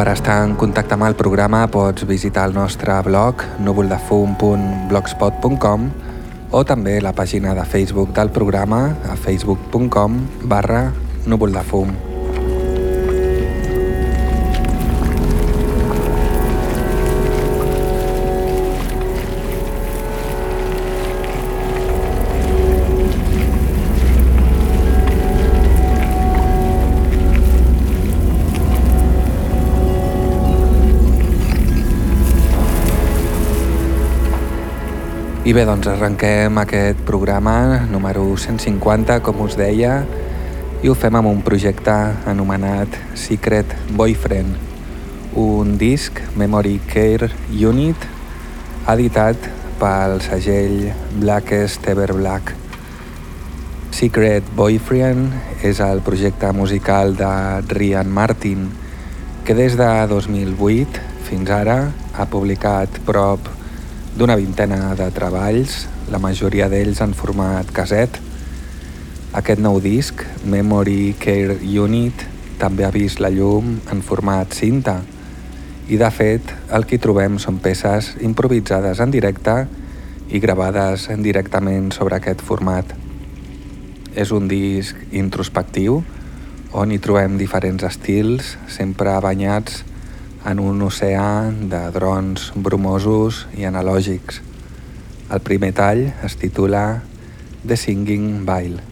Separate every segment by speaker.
Speaker 1: Per estar en contacte amb el programa pots visitar el nostre blog núvoldefum.blogspot.com o també la pàgina de Facebook del programa a facebook.com barra núvoldefum. I bé, doncs arrenquem aquest programa número 150, com us deia, i ho fem amb un projecte anomenat Secret Boyfriend, un disc Memory Care Unit editat pel segell Blackest Ever Black. Secret Boyfriend és el projecte musical de Rian Martin, que des de 2008 fins ara ha publicat prop d'una vintena de treballs, la majoria d'ells en format caset. Aquest nou disc, Memory Care Unit, també ha vist la llum en format cinta i de fet el que trobem són peces improvisades en directe i gravades directament sobre aquest format. És un disc introspectiu on hi trobem diferents estils, sempre banyats en un oceà de drons brumosos i analògics. El primer tall es titula The Singing Vile.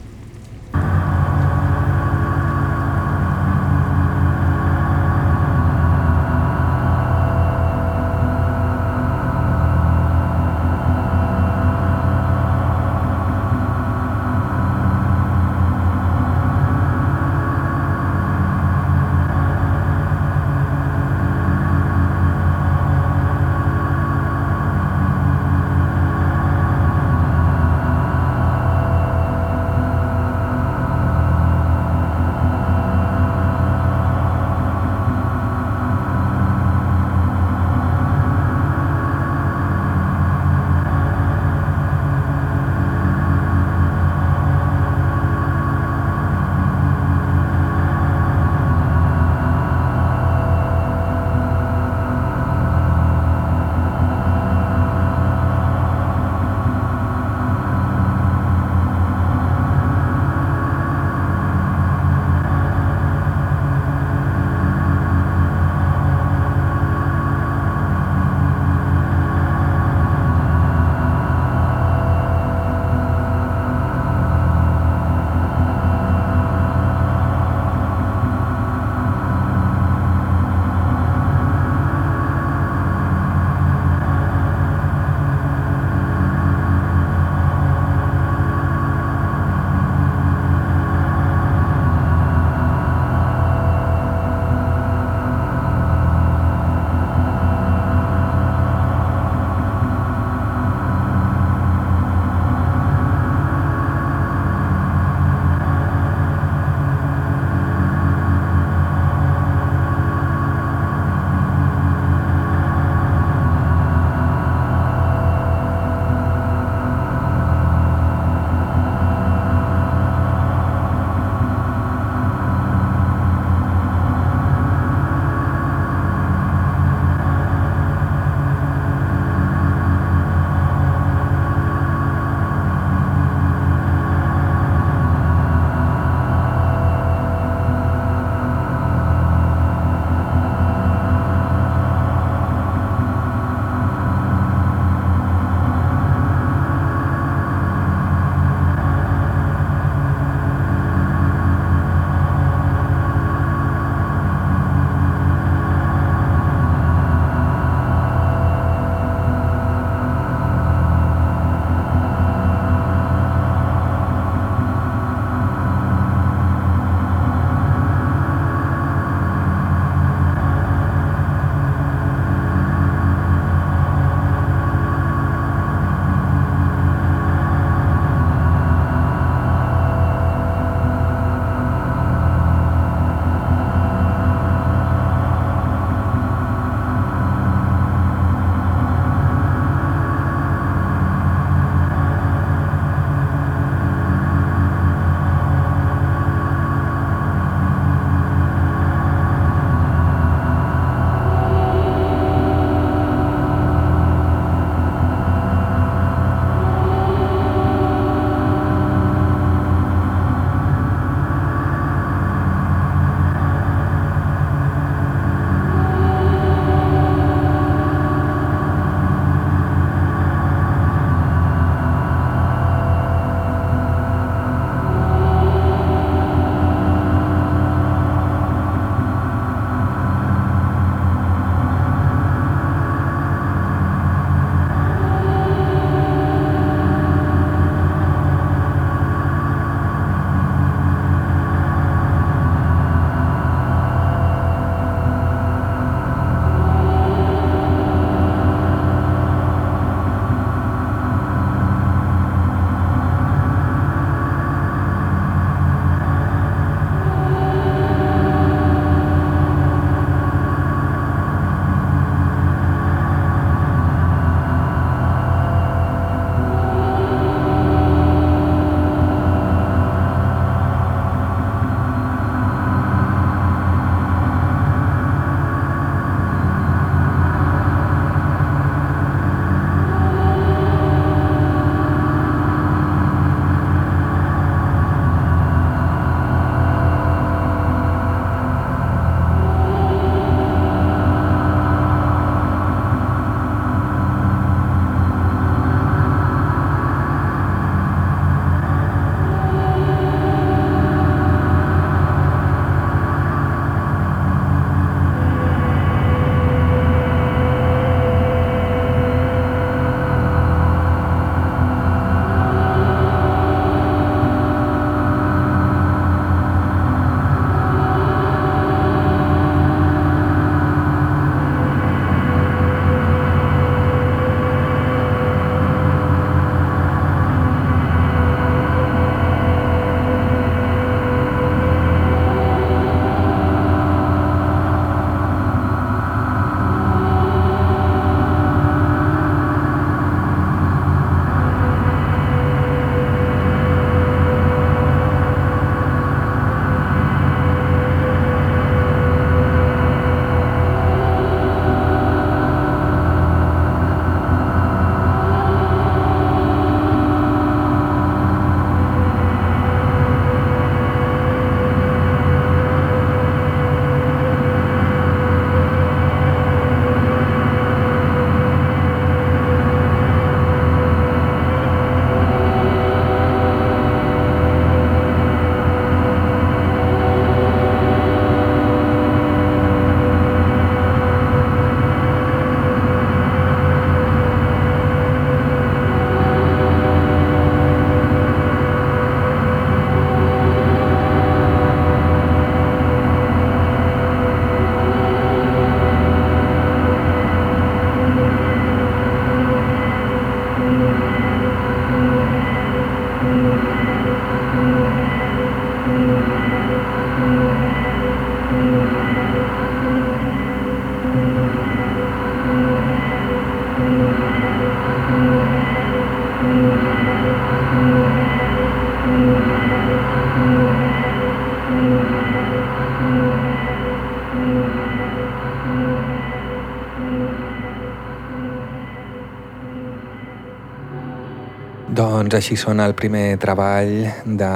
Speaker 1: Doncs així sona el primer treball de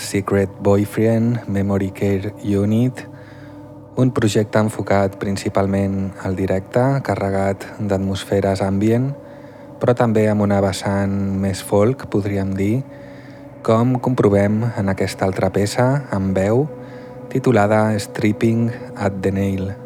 Speaker 1: Secret Boyfriend Memory Care Unit, un projecte enfocat principalment al directe, carregat d'atmosferes ambient, però també amb una vessant més folk, podríem dir, com comprovem en aquesta altra peça amb veu titulada Stripping at the Nail.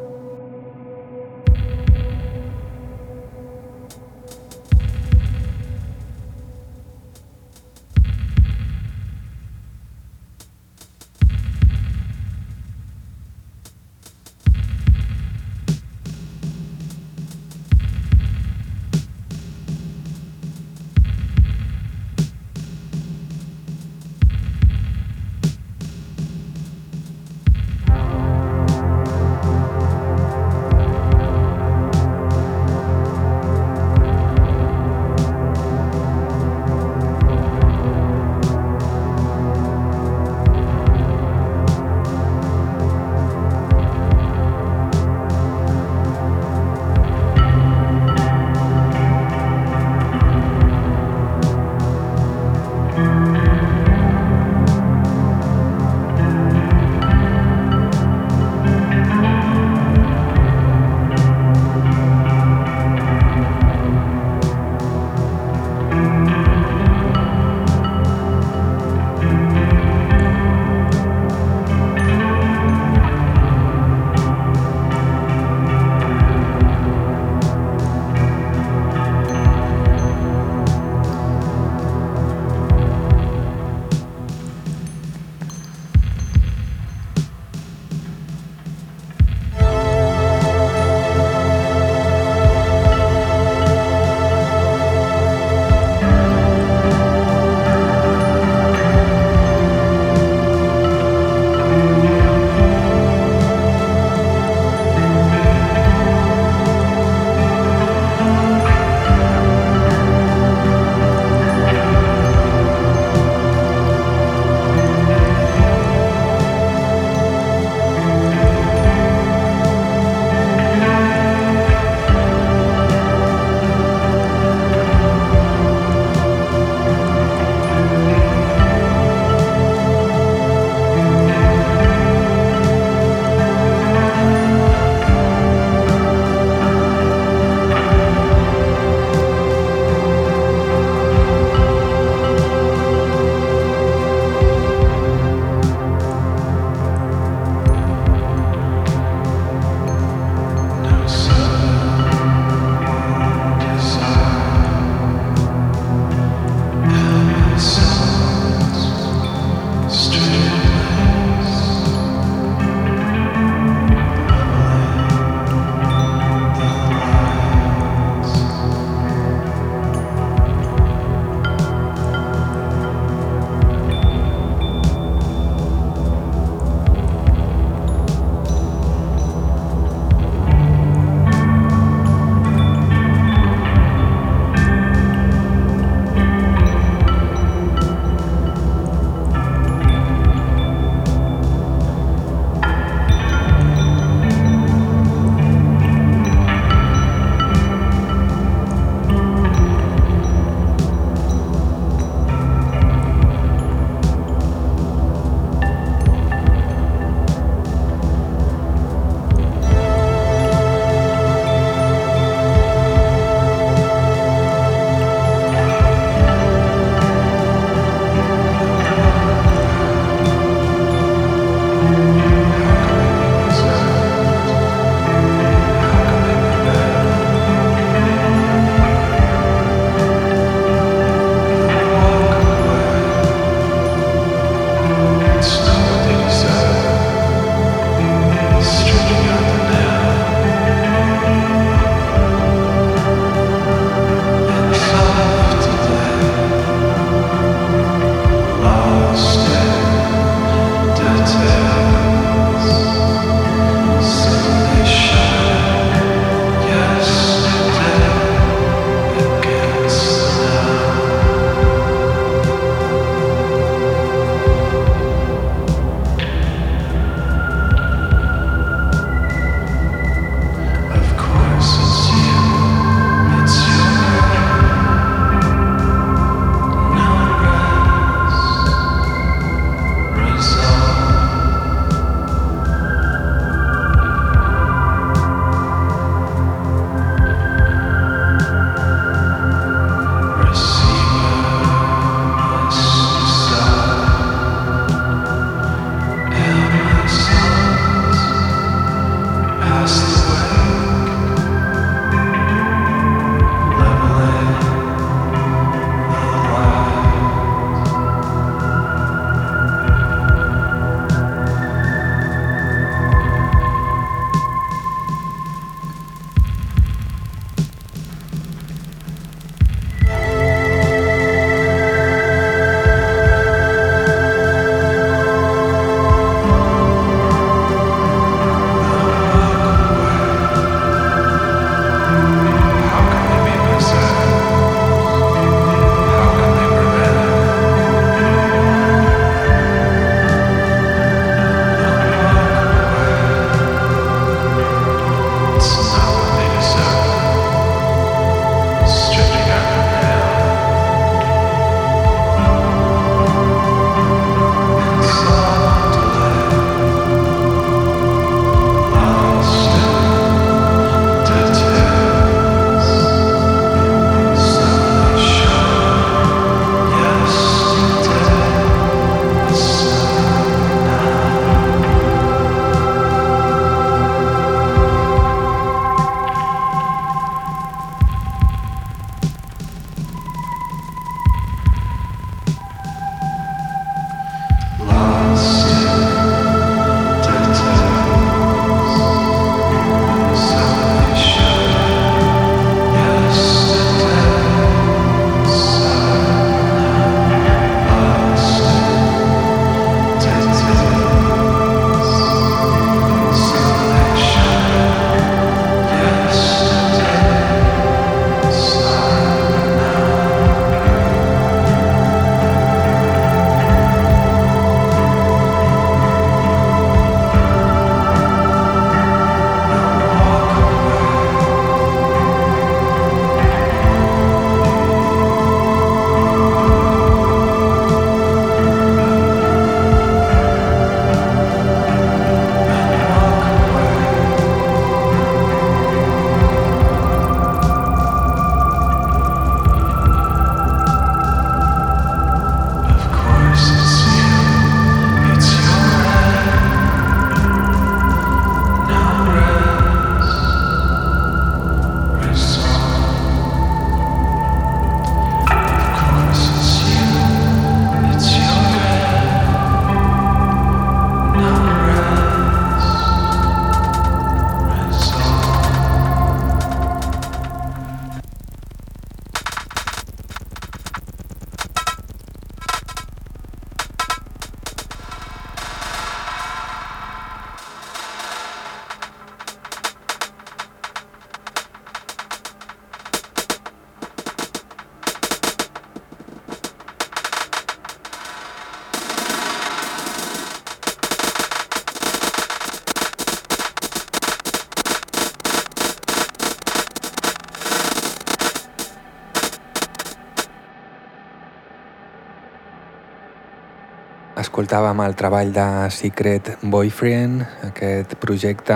Speaker 1: Escoltàvem el treball de Secret Boyfriend, aquest projecte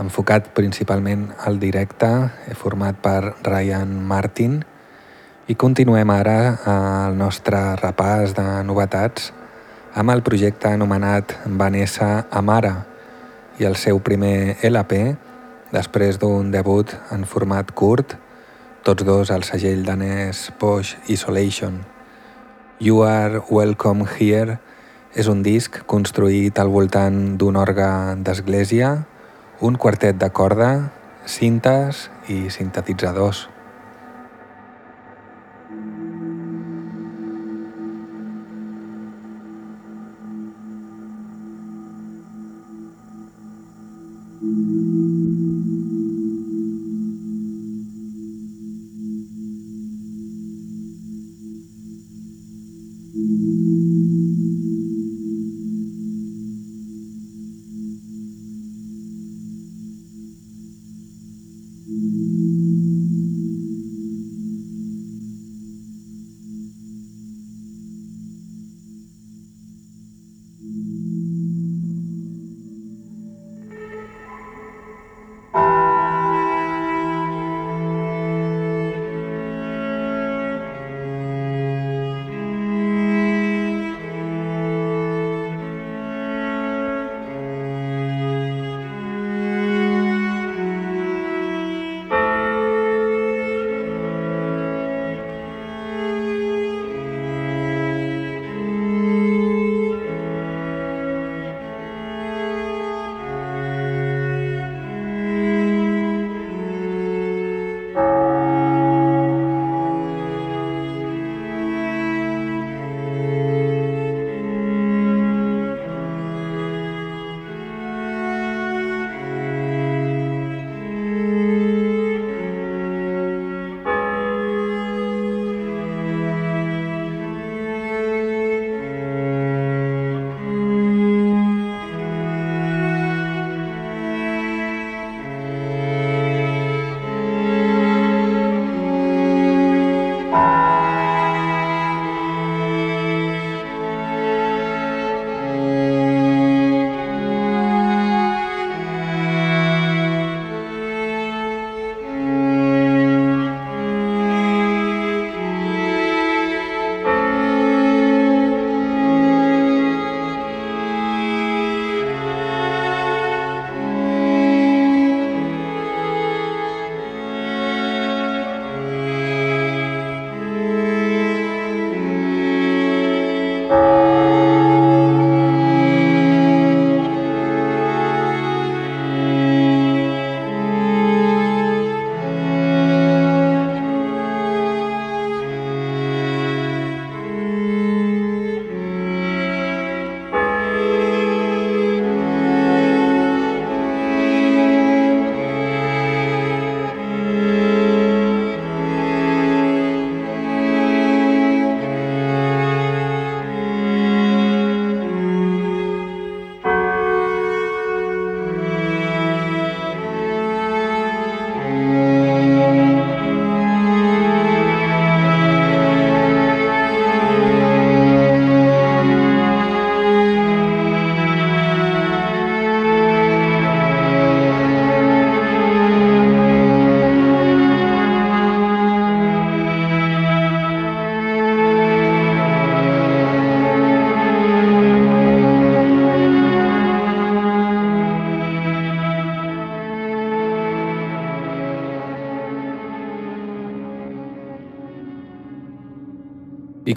Speaker 1: enfocat principalment al directe, format per Ryan Martin, i continuem ara el nostre repàs de novetats amb el projecte anomenat Vanessa Amara i el seu primer LP, després d'un debut en format curt, tots dos al segell danès Posh Isolation. You Are Welcome Here és un disc construït al voltant d'un orgue d'església, un quartet de corda, cintes i sintetitzadors.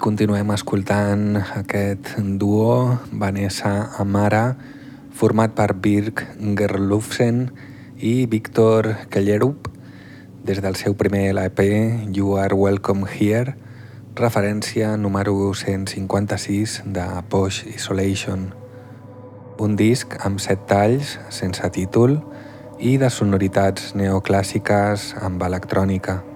Speaker 1: Continuem escoltant aquest duo Vanessa Amara format per Birk Gerlufsen i Víctor Kellerup des del seu primer LP You Are Welcome Here referència número 156 de Posh Isolation un disc amb set talls sense títol i de sonoritats neoclàssiques amb electrònica.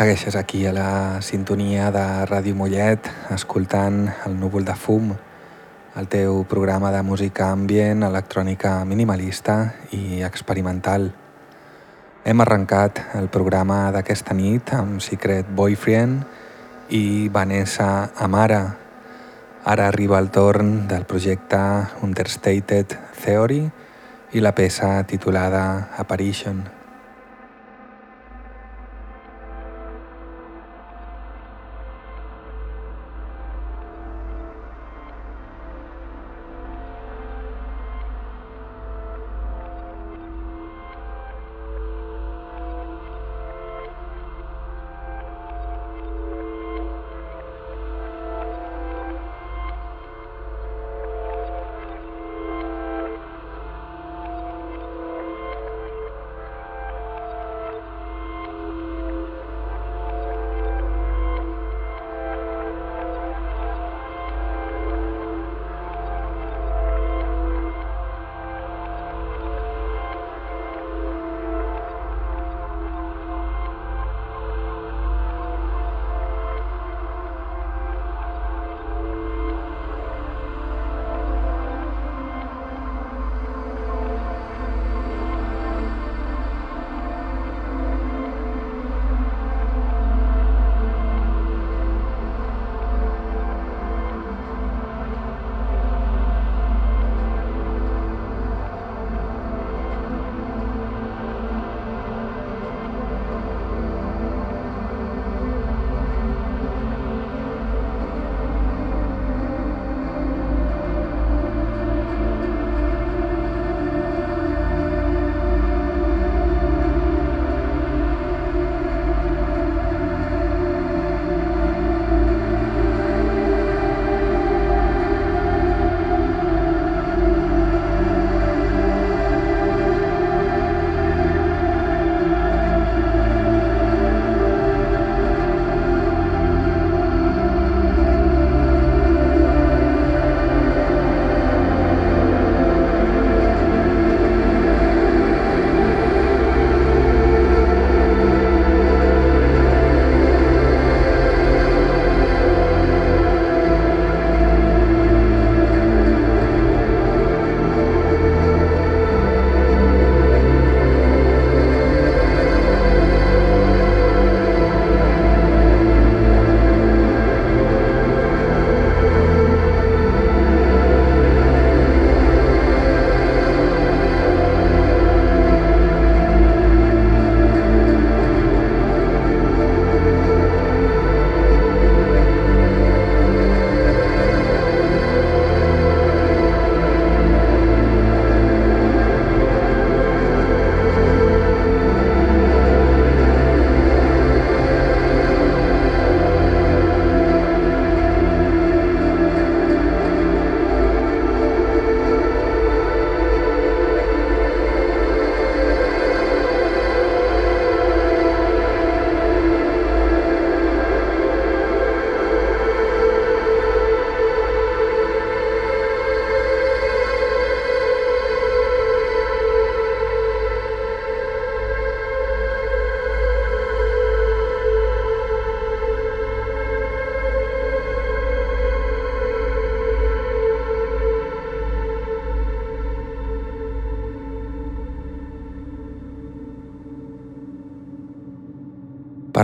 Speaker 1: Segueixes aquí a la sintonia de Ràdio Mollet, escoltant el núvol de fum, el teu programa de música ambient, electrònica minimalista i experimental. Hem arrencat el programa d'aquesta nit amb Secret Boyfriend i Vanessa Amara. Ara arriba el torn del projecte Understated Theory i la peça titulada Apparition.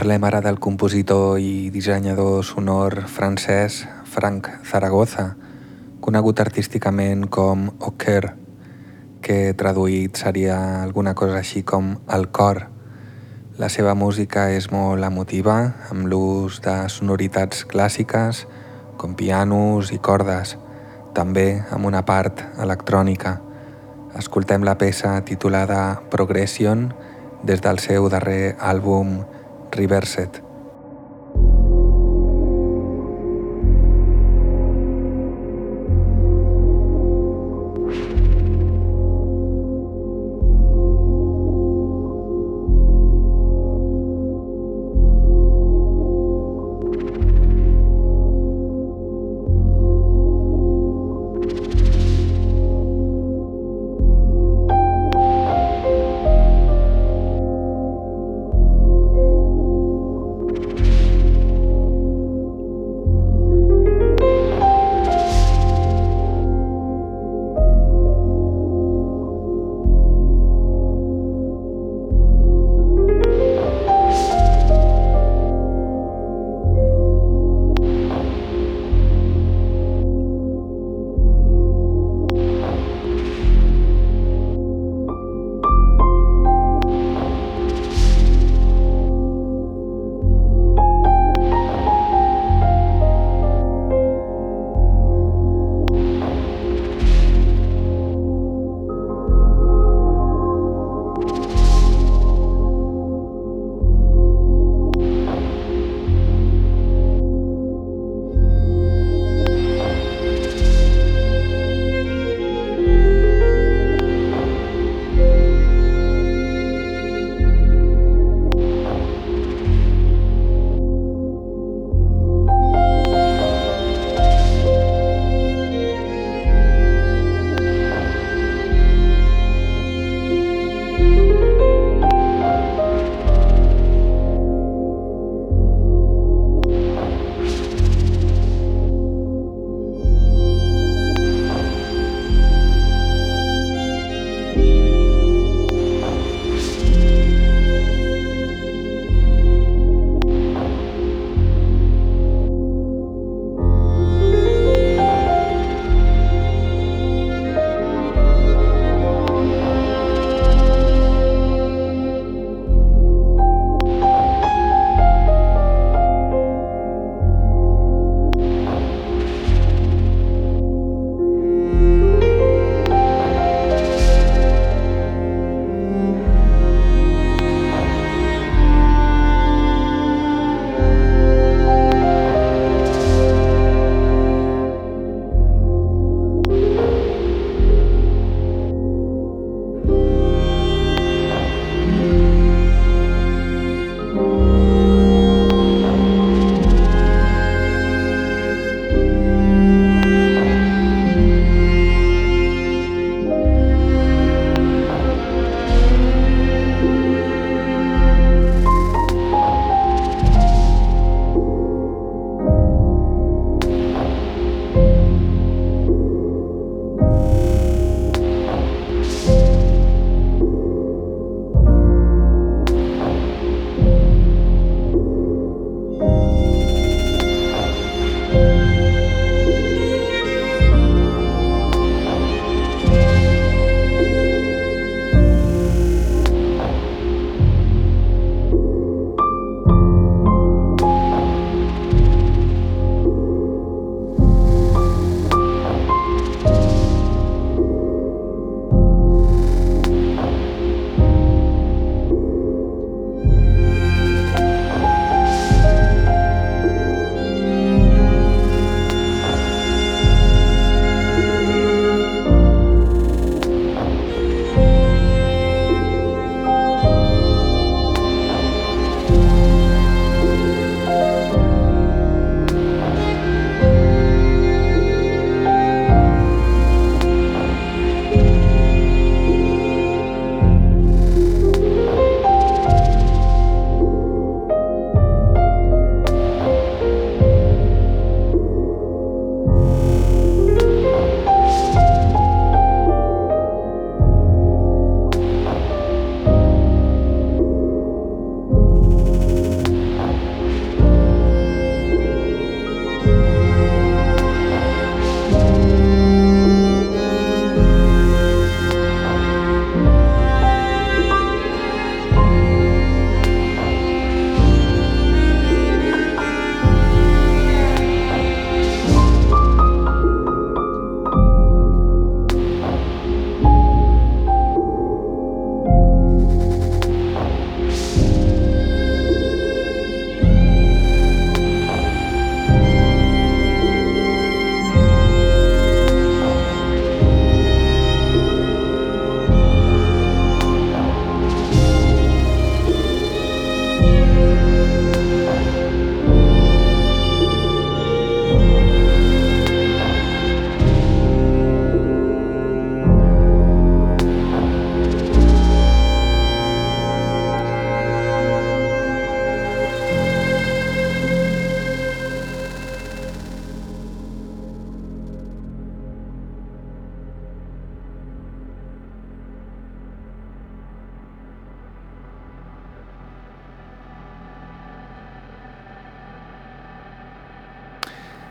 Speaker 1: Parlem ara del compositor i dissenyador sonor francès Frank Zaragoza, conegut artísticament com Oker, que traduït seria alguna cosa així com el cor. La seva música és molt emotiva, amb l'ús de sonoritats clàssiques com pianos i cordes, també amb una part electrònica. Escoltem la peça titulada Progression des del seu darrer àlbum Reverset.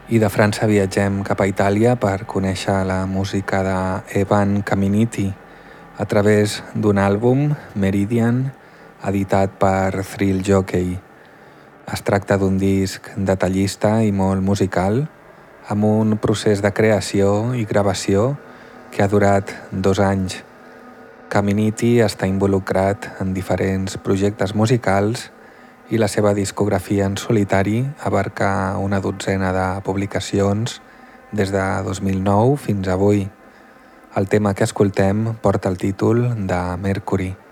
Speaker 1: I de França viatgem cap a Itàlia per conèixer la música de Evan Caminiti a través d'un àlbum, Meridian, editat per Thrill Jockey. Es tracta d'un disc detallista i molt musical, amb un procés de creació i gravació que ha durat dos anys. Caminiti està involucrat en diferents projectes musicals la seva discografia en solitari abarca una dotzena de publicacions des de 2009 fins avui. El tema que escoltem porta el títol de Mercury.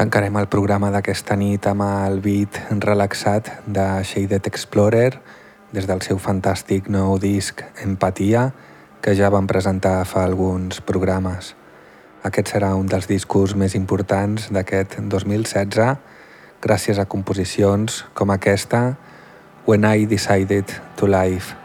Speaker 1: Tancarem el programa d'aquesta nit amb el beat relaxat de Shaded Explorer des del seu fantàstic nou disc Empatia que ja vam presentar fa alguns programes. Aquest serà un dels discos més importants d'aquest 2016 gràcies a composicions com aquesta When I Decided to Live.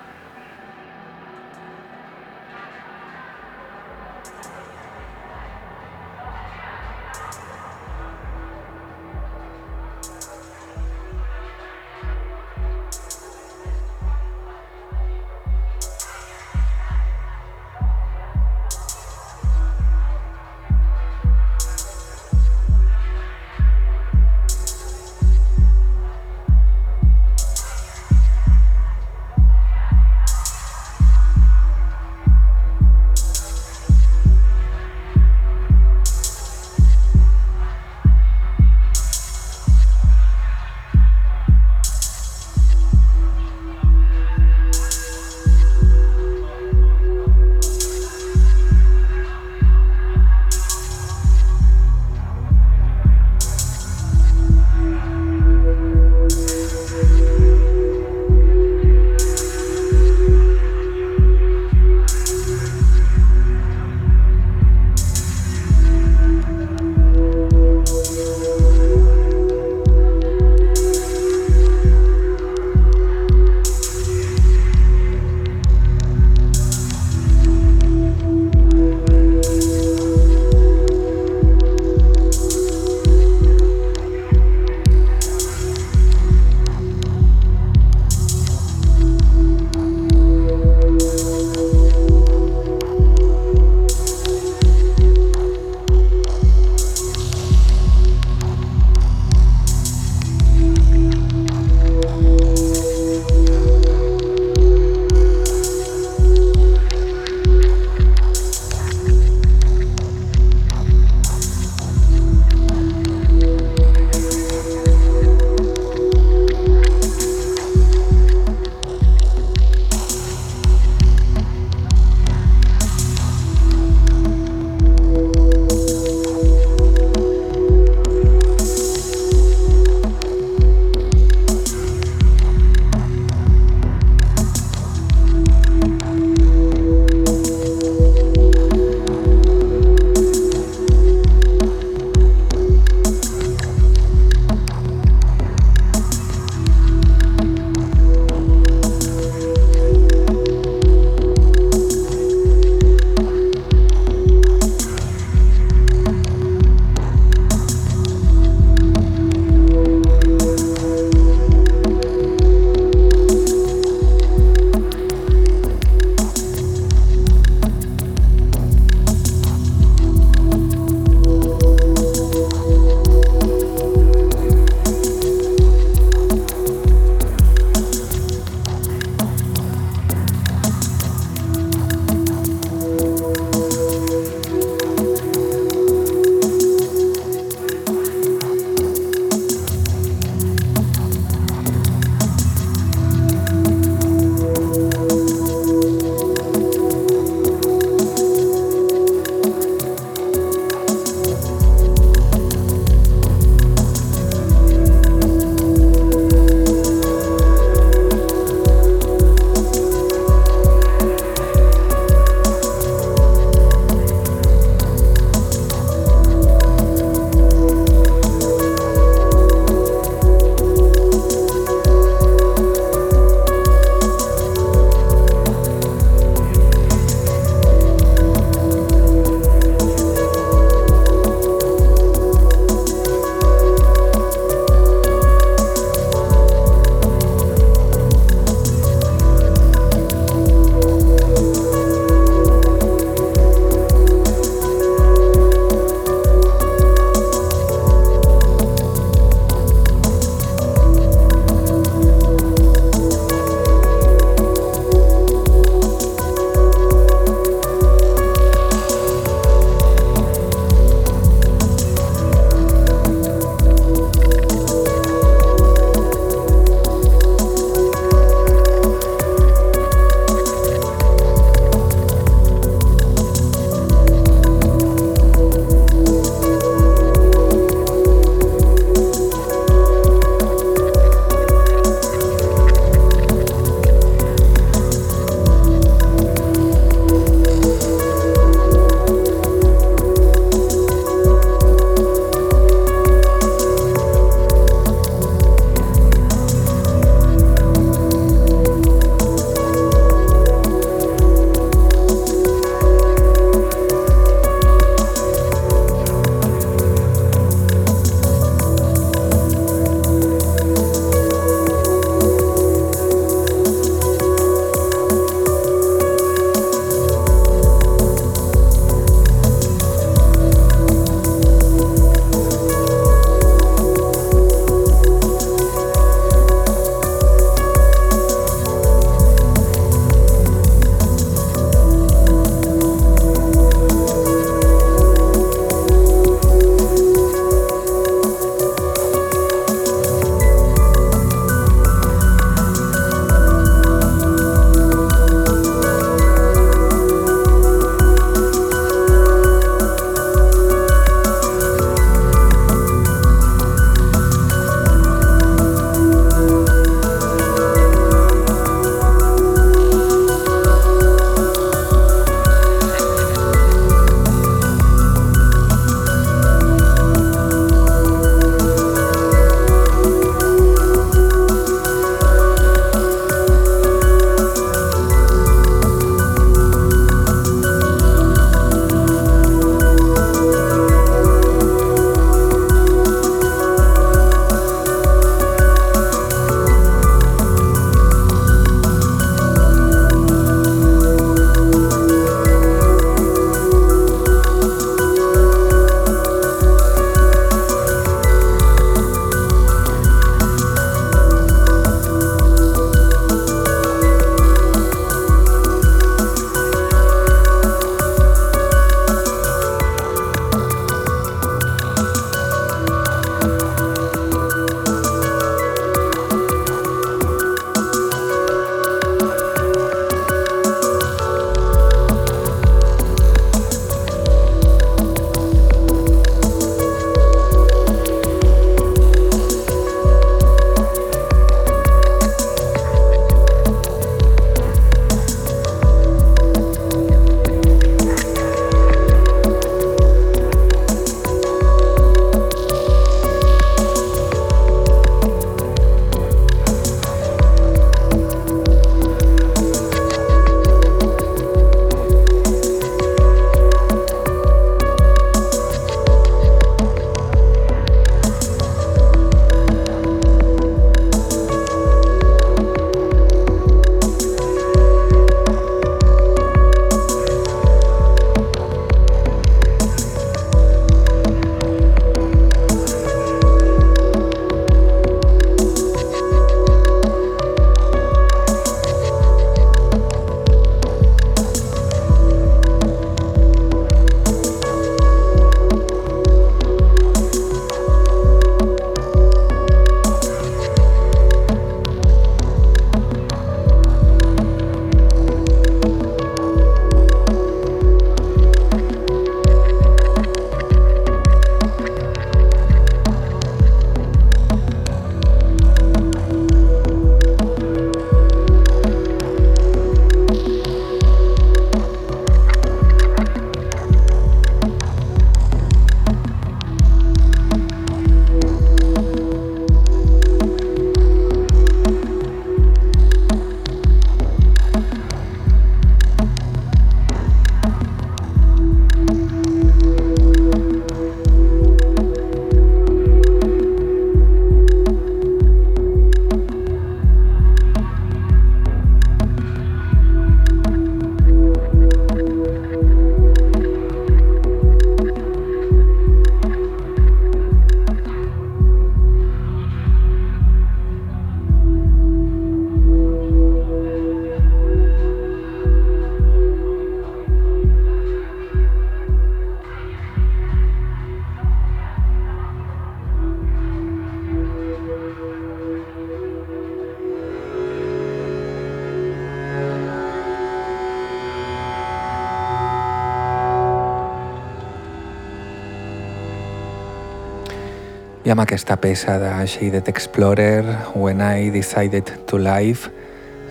Speaker 1: I amb aquesta peça de Shaded Explorer, When I Decided to Live,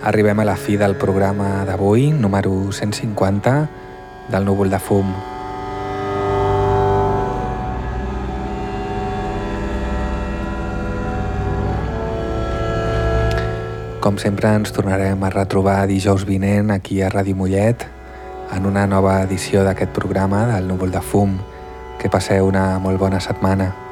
Speaker 1: arribem a la fi del programa d'avui, número 150, del núvol de fum. Com sempre ens tornarem a retrobar dijous vinent aquí a Ràdio Mollet en una nova edició d'aquest programa del Núvol de Fum. Que passeu una molt bona setmana.